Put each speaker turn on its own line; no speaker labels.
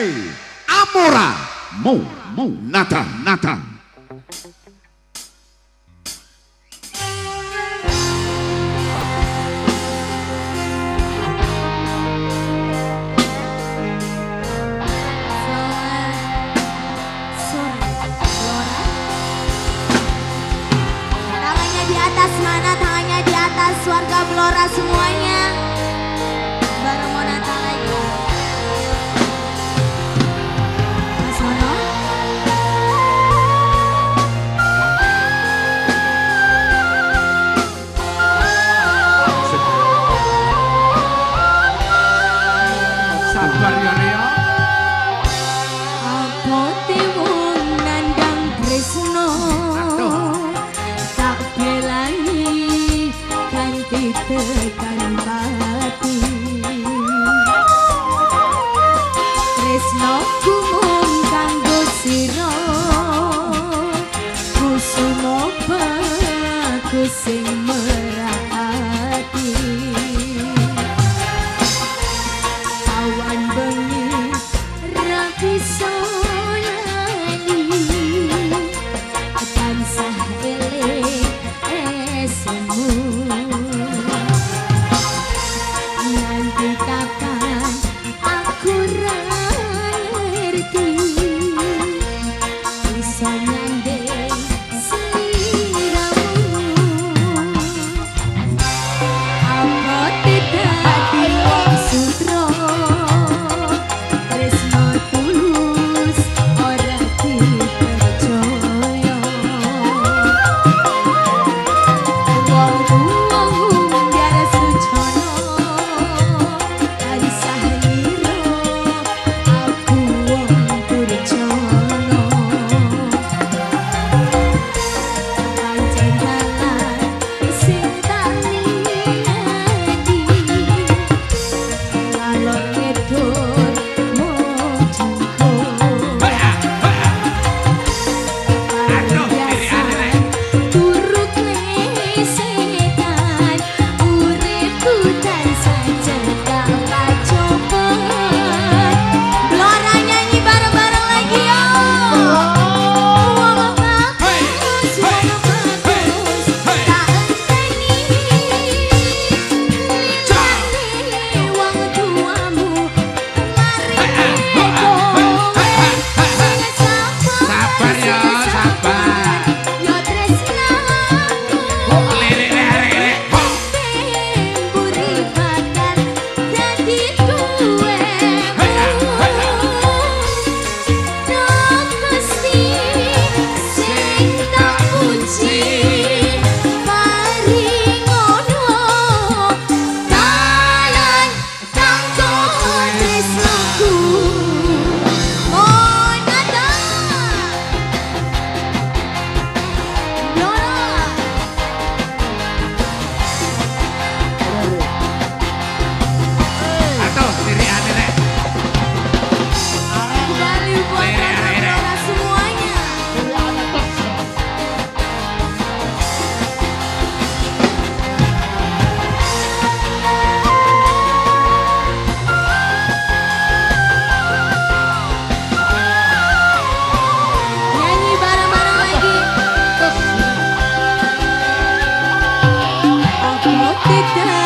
Amora Mo Mo Nata Nata
Tangannya di atas mana? Tangannya di atas warga Blora semuanya.
Sabar ya Ria
Apa tiwung nandang Tresno Tak belani ganti tekan awan bengi ra bisa kita